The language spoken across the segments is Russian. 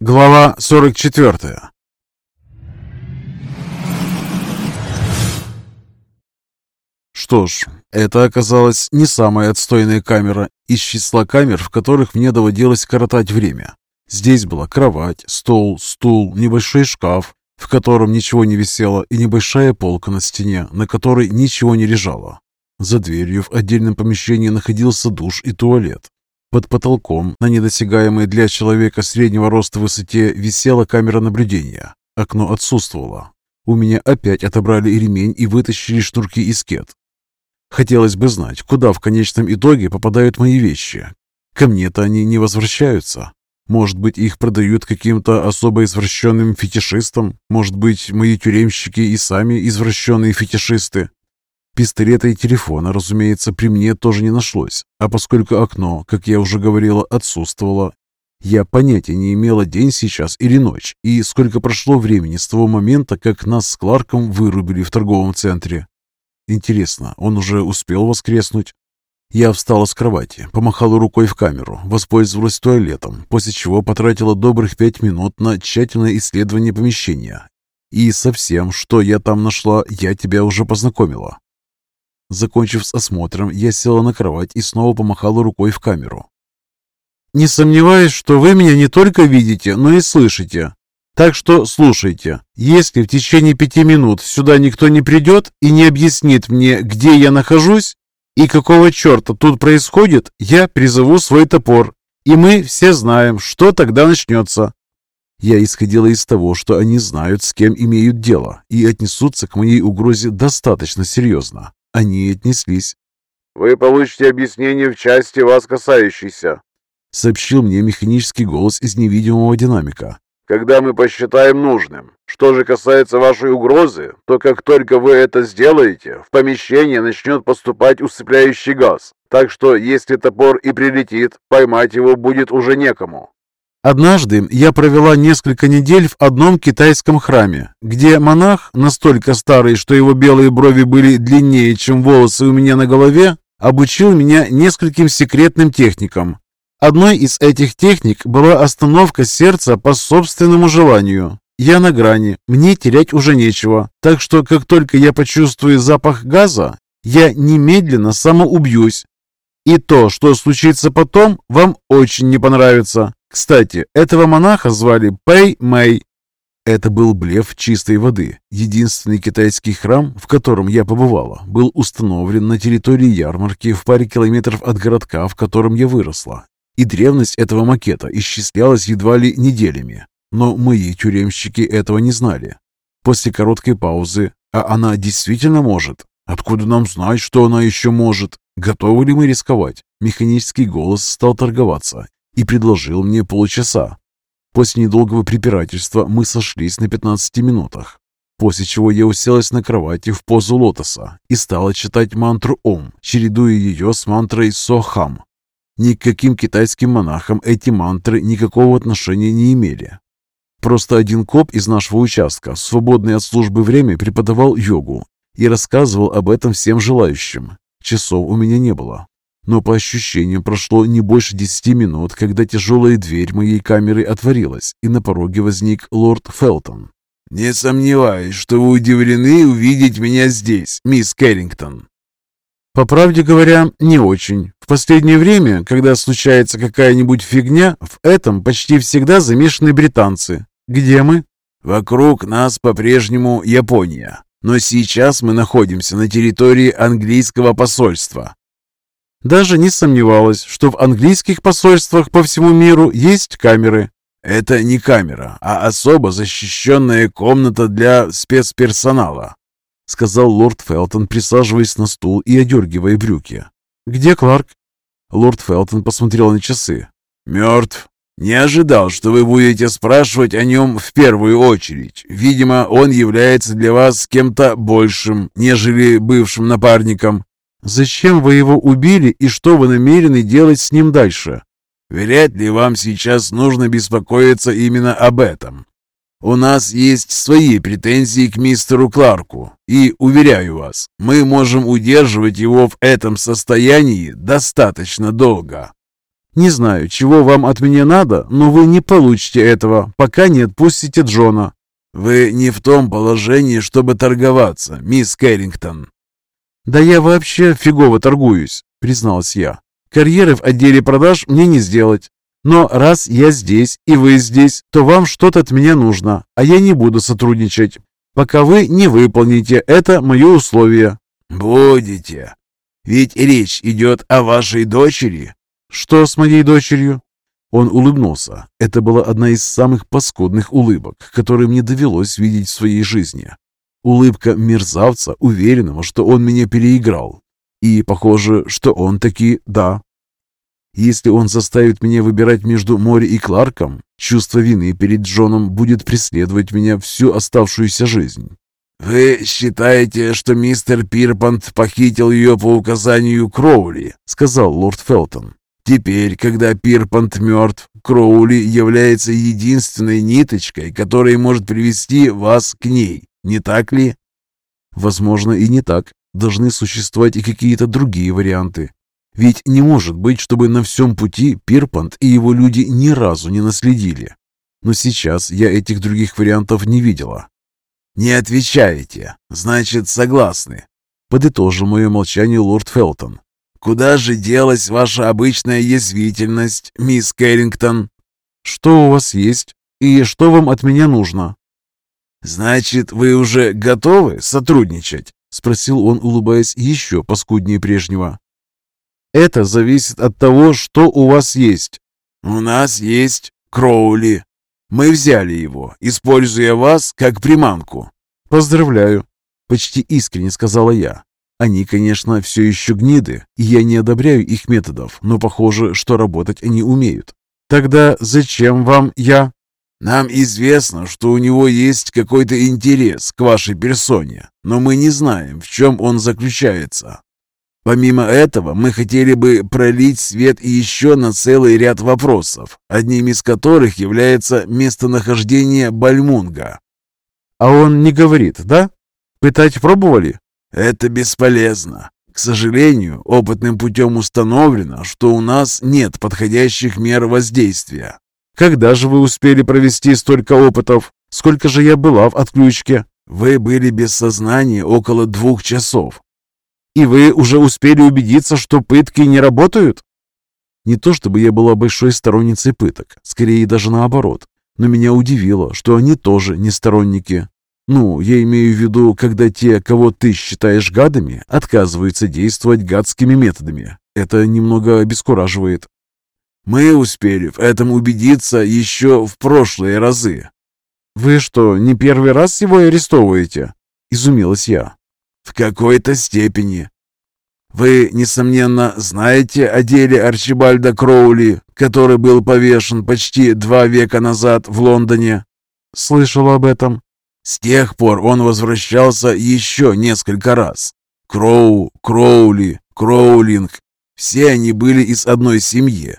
Глава 44 Что ж, это оказалась не самая отстойная камера из числа камер, в которых мне доводилось коротать время. Здесь была кровать, стол, стул, небольшой шкаф, в котором ничего не висело, и небольшая полка на стене, на которой ничего не лежало. За дверью в отдельном помещении находился душ и туалет. Под потолком, на недосягаемой для человека среднего роста высоте, висела камера наблюдения. Окно отсутствовало. У меня опять отобрали ремень и вытащили шнурки из кет. Хотелось бы знать, куда в конечном итоге попадают мои вещи. Ко мне-то они не возвращаются. Может быть, их продают каким-то особо извращенным фетишистам? Может быть, мои тюремщики и сами извращенные фетишисты? Пистолета и телефона, разумеется, при мне тоже не нашлось. А поскольку окно, как я уже говорила, отсутствовало, я понятия не имела, день сейчас или ночь, и сколько прошло времени с того момента, как нас с Кларком вырубили в торговом центре. Интересно, он уже успел воскреснуть? Я встала с кровати, помахала рукой в камеру, воспользовалась туалетом, после чего потратила добрых пять минут на тщательное исследование помещения. И со всем, что я там нашла, я тебя уже познакомила. Закончив с осмотром, я села на кровать и снова помахала рукой в камеру. «Не сомневаюсь, что вы меня не только видите, но и слышите. Так что слушайте, если в течение пяти минут сюда никто не придет и не объяснит мне, где я нахожусь и какого черта тут происходит, я призову свой топор, и мы все знаем, что тогда начнется. Я исходила из того, что они знают, с кем имеют дело, и отнесутся к моей угрозе достаточно серьезно. Они отнеслись. «Вы получите объяснение в части вас касающейся», сообщил мне механический голос из невидимого динамика когда мы посчитаем нужным. Что же касается вашей угрозы, то как только вы это сделаете, в помещение начнет поступать усыпляющий газ. Так что, если топор и прилетит, поймать его будет уже некому. Однажды я провела несколько недель в одном китайском храме, где монах, настолько старый, что его белые брови были длиннее, чем волосы у меня на голове, обучил меня нескольким секретным техникам, Одной из этих техник была остановка сердца по собственному желанию. Я на грани, мне терять уже нечего, так что как только я почувствую запах газа, я немедленно самоубьюсь. И то, что случится потом, вам очень не понравится. Кстати, этого монаха звали Пэй Мэй. Это был блеф чистой воды. Единственный китайский храм, в котором я побывала, был установлен на территории ярмарки в паре километров от городка, в котором я выросла и древность этого макета исчислялась едва ли неделями. Но мои тюремщики этого не знали. После короткой паузы «А она действительно может? Откуда нам знать, что она еще может? Готовы ли мы рисковать?» Механический голос стал торговаться и предложил мне полчаса. После недолгого препирательства мы сошлись на 15 минутах, после чего я уселась на кровати в позу лотоса и стала читать мантру «Ом», чередуя ее с мантрой «Сохам», ни к каким китайским монахам эти мантры никакого отношения не имели. Просто один коп из нашего участка в свободное от службы время преподавал йогу и рассказывал об этом всем желающим. Часов у меня не было. Но по ощущениям прошло не больше десяти минут, когда тяжелая дверь моей камеры отворилась, и на пороге возник лорд Фелтон. «Не сомневаюсь, что вы удивлены увидеть меня здесь, мисс Кэррингтон», по правде говоря, не очень. В последнее время, когда случается какая-нибудь фигня, в этом почти всегда замешаны британцы. Где мы? Вокруг нас по-прежнему Япония. Но сейчас мы находимся на территории английского посольства. Даже не сомневалась, что в английских посольствах по всему миру есть камеры. Это не камера, а особо защищенная комната для спецперсонала. — сказал лорд Фелтон, присаживаясь на стул и одергивая брюки. «Где Кларк?» Лорд Фелтон посмотрел на часы. «Мертв. Не ожидал, что вы будете спрашивать о нем в первую очередь. Видимо, он является для вас кем-то большим, нежели бывшим напарником». «Зачем вы его убили и что вы намерены делать с ним дальше?» «Вряд ли вам сейчас нужно беспокоиться именно об этом. У нас есть свои претензии к мистеру Кларку, и, уверяю вас, мы можем удерживать его в этом состоянии достаточно долго». Не знаю, чего вам от меня надо, но вы не получите этого, пока не отпустите Джона». «Вы не в том положении, чтобы торговаться, мисс Кэррингтон». «Да я вообще фигово торгуюсь», — призналась я. «Карьеры в отделе продаж мне не сделать. Но раз я здесь и вы здесь, то вам что-то от меня нужно, а я не буду сотрудничать, пока вы не выполните это мое условие». «Будете. Ведь речь идет о вашей дочери». «Что с моей дочерью?» Он улыбнулся. Это была одна из самых паскудных улыбок, которые мне довелось видеть в своей жизни. Улыбка мерзавца, уверенного, что он меня переиграл. И похоже, что он таки «да». Если он заставит меня выбирать между Мори и Кларком, чувство вины перед Джоном будет преследовать меня всю оставшуюся жизнь. «Вы считаете, что мистер Пирпант похитил ее по указанию Кроули?» — сказал лорд Фелтон. «Теперь, когда Пирпант мертв, Кроули является единственной ниточкой, которая может привести вас к ней, не так ли?» «Возможно, и не так. Должны существовать и какие-то другие варианты. Ведь не может быть, чтобы на всем пути Пирпант и его люди ни разу не наследили. Но сейчас я этих других вариантов не видела. «Не отвечаете. Значит, согласны», — подытожил мое молчание лорд Фелтон. «Куда же делась ваша обычная язвительность, мисс Кэррингтон?» «Что у вас есть? И что вам от меня нужно?» «Значит, вы уже готовы сотрудничать?» — спросил он, улыбаясь еще паскуднее прежнего. «Это зависит от того, что у вас есть». «У нас есть Кроули. Мы взяли его, используя вас как приманку». «Поздравляю», — почти искренне сказала я. «Они, конечно, все еще гниды, и я не одобряю их методов, но похоже, что работать они умеют. Тогда зачем вам я?» «Нам известно, что у него есть какой-то интерес к вашей персоне, но мы не знаем, в чем он заключается. Помимо этого, мы хотели бы пролить свет еще на целый ряд вопросов, одним из которых является местонахождение Бальмунга. А он не говорит, да? Пытать пробовали? Это бесполезно. К сожалению, опытным путем установлено, что у нас нет подходящих мер воздействия. Когда же вы успели провести столько опытов? Сколько же я была в отключке? Вы были без сознания около двух часов. И вы уже успели убедиться, что пытки не работают? Не то чтобы я была большой сторонницей пыток, скорее даже наоборот. Но меня удивило, что они тоже не сторонники. Ну, я имею в виду, когда те, кого ты считаешь гадами, отказываются действовать гадскими методами. Это немного обескураживает. Мы успели в этом убедиться еще в прошлые разы. «Вы что, не первый раз его арестовываете?» – изумилась я. В какой-то степени. Вы, несомненно, знаете о деле Арчибальда Кроули, который был повешен почти два века назад в Лондоне? Слышал об этом. С тех пор он возвращался еще несколько раз. Кроу, Кроули, Кроулинг. Все они были из одной семьи.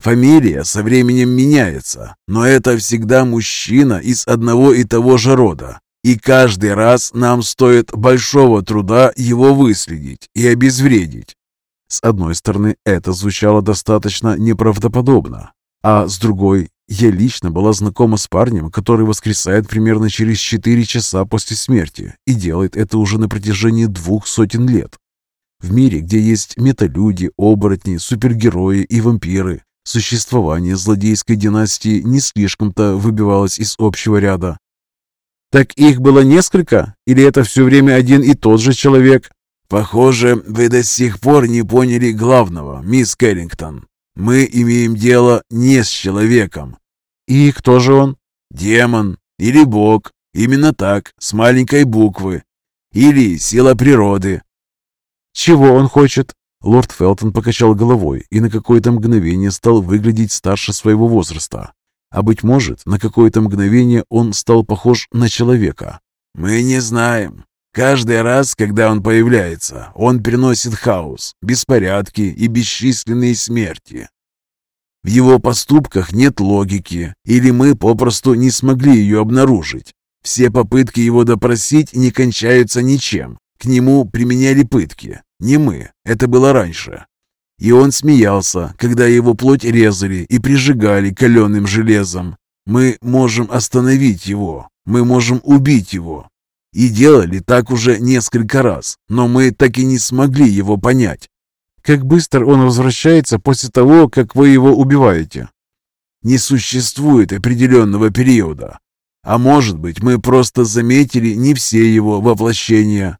Фамилия со временем меняется, но это всегда мужчина из одного и того же рода. И каждый раз нам стоит большого труда его выследить и обезвредить. С одной стороны, это звучало достаточно неправдоподобно, а с другой, я лично была знакома с парнем, который воскресает примерно через 4 часа после смерти и делает это уже на протяжении двух сотен лет. В мире, где есть металюди, оборотни, супергерои и вампиры, существование злодейской династии не слишком-то выбивалось из общего ряда. Так их было несколько? Или это все время один и тот же человек? Похоже, вы до сих пор не поняли главного, мисс Кэррингтон. Мы имеем дело не с человеком. И кто же он? Демон или бог. Именно так, с маленькой буквы. Или сила природы. Чего он хочет? Лорд Фелтон покачал головой и на какое-то мгновение стал выглядеть старше своего возраста. А быть может, на какое-то мгновение он стал похож на человека. «Мы не знаем. Каждый раз, когда он появляется, он приносит хаос, беспорядки и бесчисленные смерти. В его поступках нет логики, или мы попросту не смогли ее обнаружить. Все попытки его допросить не кончаются ничем. К нему применяли пытки. Не мы, это было раньше. И он смеялся, когда его плоть резали и прижигали каленым железом. Мы можем остановить его, мы можем убить его. И делали так уже несколько раз, но мы так и не смогли его понять. Как быстро он возвращается после того, как вы его убиваете? Не существует определенного периода. А может быть, мы просто заметили не все его воплощения.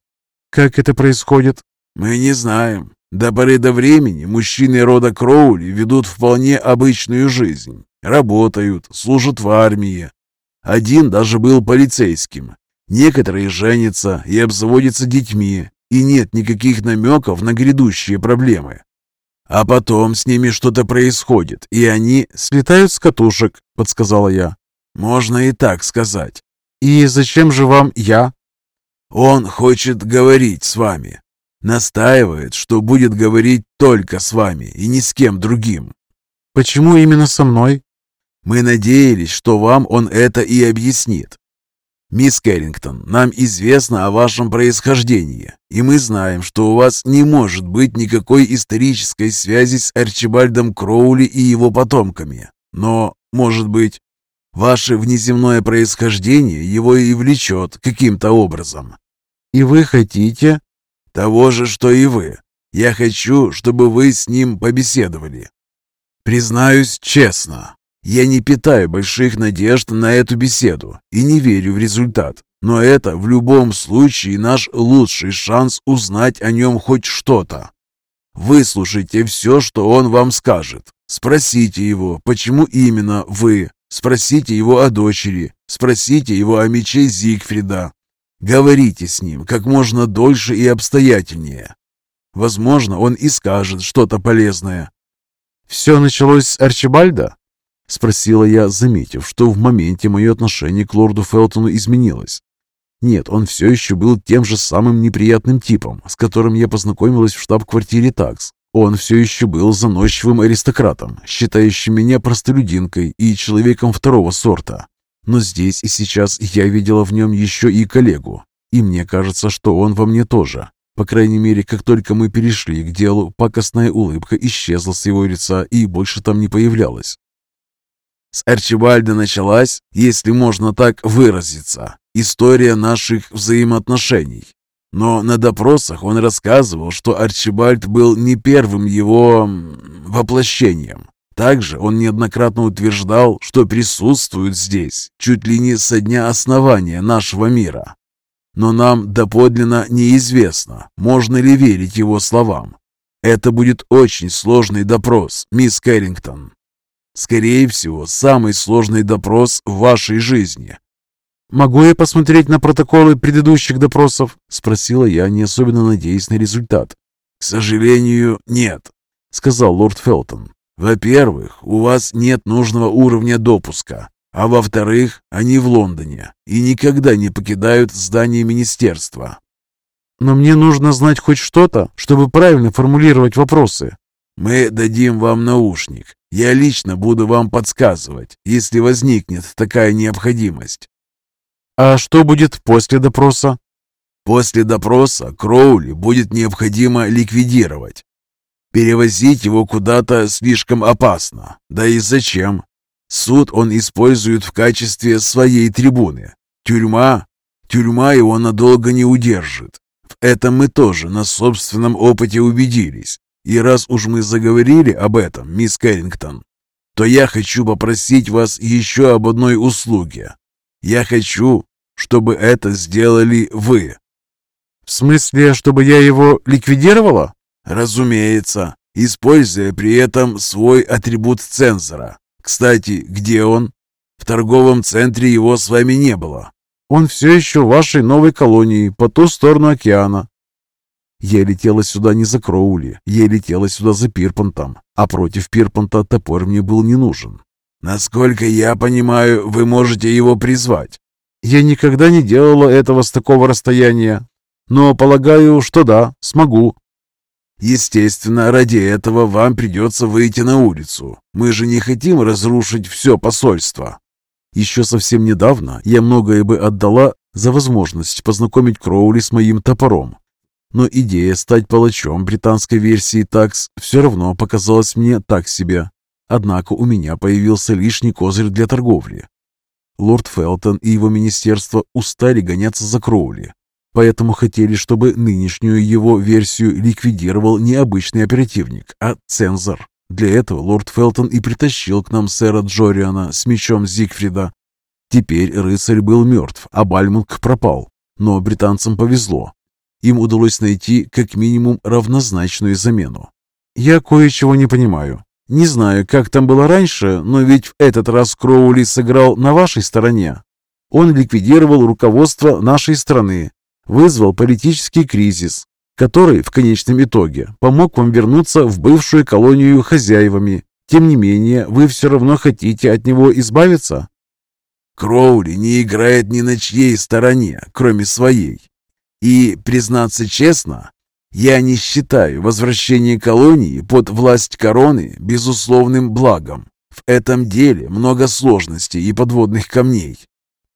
Как это происходит? Мы не знаем. До поры до времени мужчины рода Кроули ведут вполне обычную жизнь. Работают, служат в армии. Один даже был полицейским. Некоторые женятся и обзаводятся детьми, и нет никаких намеков на грядущие проблемы. А потом с ними что-то происходит, и они слетают с катушек, подсказала я. Можно и так сказать. И зачем же вам я? Он хочет говорить с вами. Настаивает, что будет говорить только с вами и ни с кем другим. Почему именно со мной? Мы надеялись, что вам он это и объяснит. «Мисс Кэррингтон, нам известно о вашем происхождении, и мы знаем, что у вас не может быть никакой исторической связи с Арчибальдом Кроули и его потомками. Но, может быть, ваше внеземное происхождение его и влечет каким-то образом. И вы хотите...» «Того же, что и вы. Я хочу, чтобы вы с ним побеседовали. Признаюсь честно, я не питаю больших надежд на эту беседу и не верю в результат, но это в любом случае наш лучший шанс узнать о нем хоть что-то. Выслушайте все, что он вам скажет. Спросите его, почему именно вы. Спросите его о дочери. Спросите его о мече Зигфрида. Говорите с ним как можно дольше и обстоятельнее. Возможно, он и скажет что-то полезное. «Все началось с Арчибальда?» — спросила я, заметив, что в моменте мое отношение к лорду Фелтону изменилось. Нет, он все еще был тем же самым неприятным типом, с которым я познакомилась в штаб-квартире ТАКС. Он все еще был заносчивым аристократом, считающим меня простолюдинкой и человеком второго сорта. Но здесь и сейчас я видела в нем еще и коллегу, и мне кажется, что он во мне тоже. По крайней мере, как только мы перешли к делу, пакостная улыбка исчезла с его лица и больше там не появлялась. С Арчибальда началась, если можно так выразиться, история наших взаимоотношений. Но на допросах он рассказывал, что Арчибальд был не первым его воплощением. Также он неоднократно утверждал, что присутствует здесь чуть ли не со дня основания нашего мира. Но нам доподлинно неизвестно, можно ли верить его словам. Это будет очень сложный допрос, мисс Кэррингтон. Скорее всего, самый сложный допрос в вашей жизни. «Могу я посмотреть на протоколы предыдущих допросов?» – спросила я, не особенно надеясь на результат. «К сожалению, нет», – сказал лорд Фелтон. «Во-первых, у вас нет нужного уровня допуска, а во-вторых, они в Лондоне и никогда не покидают здание министерства». «Но мне нужно знать хоть что-то, чтобы правильно формулировать вопросы». «Мы дадим вам наушник. Я лично буду вам подсказывать, если возникнет такая необходимость». «А что будет после допроса?» «После допроса Кроули будет необходимо ликвидировать. Перевозить его куда-то слишком опасно. Да и зачем? Суд он использует в качестве своей трибуны. Тюрьма? Тюрьма его надолго не удержит. В этом мы тоже на собственном опыте убедились. И раз уж мы заговорили об этом, мисс Кэррингтон, то я хочу попросить вас еще об одной услуге. Я хочу, чтобы это сделали вы». «В смысле, чтобы я его ликвидировала?» «Разумеется, используя при этом свой атрибут цензора. Кстати, где он? В торговом центре его с вами не было». «Он все еще в вашей новой колонии по ту сторону океана. Я летела сюда не за Кроули, я летела сюда за Пирпантом, а против Пирпанта топор мне был не нужен. Насколько я понимаю, вы можете его призвать. Я никогда не делала этого с такого расстояния, но полагаю, что да, смогу. Естественно, ради этого вам придется выйти на улицу. Мы же не хотим разрушить все посольство. Еще совсем недавно я многое бы отдала за возможность познакомить Кроули с моим топором, Но идея стать палачом британской версии ТАКС все равно показалась мне так себе. Однако у меня появился лишний козырь для торговли. Лорд Фелтон и его министерство устали гоняться за Кроули, поэтому хотели, чтобы нынешнюю его версию ликвидировал не обычный оперативник, а цензор. Для этого лорд Фелтон и притащил к нам сэра Джориана с мечом Зигфрида. Теперь рыцарь был мертв, а Бальмунг пропал. Но британцам повезло. Им удалось найти как минимум равнозначную замену. Я кое-чего не понимаю. Не знаю, как там было раньше, но ведь в этот раз Кроули сыграл на вашей стороне. Он ликвидировал руководство нашей страны, вызвал политический кризис, который в конечном итоге помог вам вернуться в бывшую колонию хозяевами. Тем не менее, вы все равно хотите от него избавиться? Кроули не играет ни на чьей стороне, кроме своей. И, признаться честно, я не считаю возвращение колонии под власть короны безусловным благом. В этом деле много сложностей и подводных камней.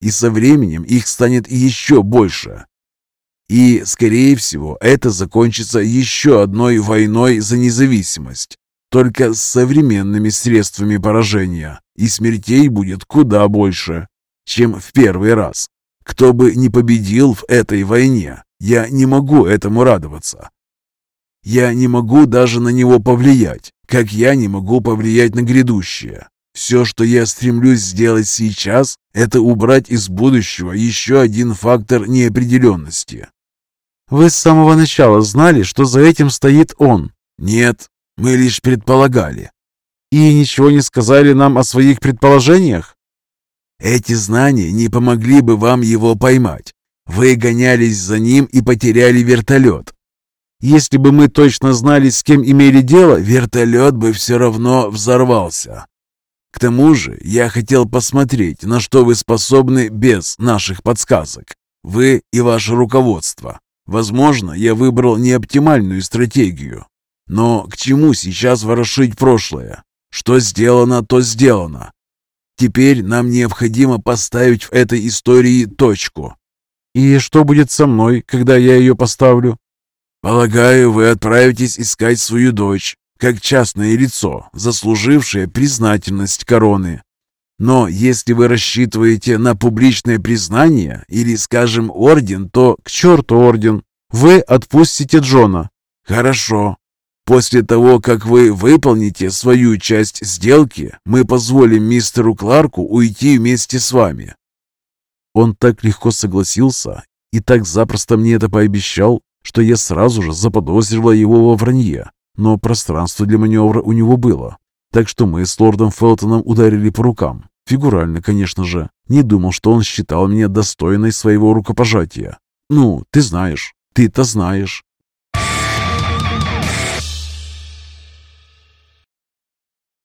И со временем их станет еще больше. И, скорее всего, это закончится еще одной войной за независимость, только с современными средствами поражения, и смертей будет куда больше, чем в первый раз. Кто бы не победил в этой войне, я не могу этому радоваться. Я не могу даже на него повлиять, как я не могу повлиять на грядущее. Все, что я стремлюсь сделать сейчас, это убрать из будущего еще один фактор неопределенности. Вы с самого начала знали, что за этим стоит он? Нет, мы лишь предполагали. И ничего не сказали нам о своих предположениях? Эти знания не помогли бы вам его поймать. Вы гонялись за ним и потеряли вертолет. Если бы мы точно знали, с кем имели дело, вертолет бы все равно взорвался. К тому же я хотел посмотреть, на что вы способны без наших подсказок. Вы и ваше руководство. Возможно, я выбрал неоптимальную стратегию. Но к чему сейчас ворошить прошлое? Что сделано, то сделано. Теперь нам необходимо поставить в этой истории точку. И что будет со мной, когда я ее поставлю? Полагаю, вы отправитесь искать свою дочь, как частное лицо, заслужившее признательность короны. Но если вы рассчитываете на публичное признание или, скажем, орден, то к черту орден. Вы отпустите Джона. Хорошо. После того, как вы выполните свою часть сделки, мы позволим мистеру Кларку уйти вместе с вами. Он так легко согласился и так запросто мне это пообещал, что я сразу же заподозрила его во вранье. Но пространство для маневра у него было. Так что мы с лордом Фелтоном ударили по рукам. Фигурально, конечно же. Не думал, что он считал меня достойной своего рукопожатия. Ну, ты знаешь, ты-то знаешь.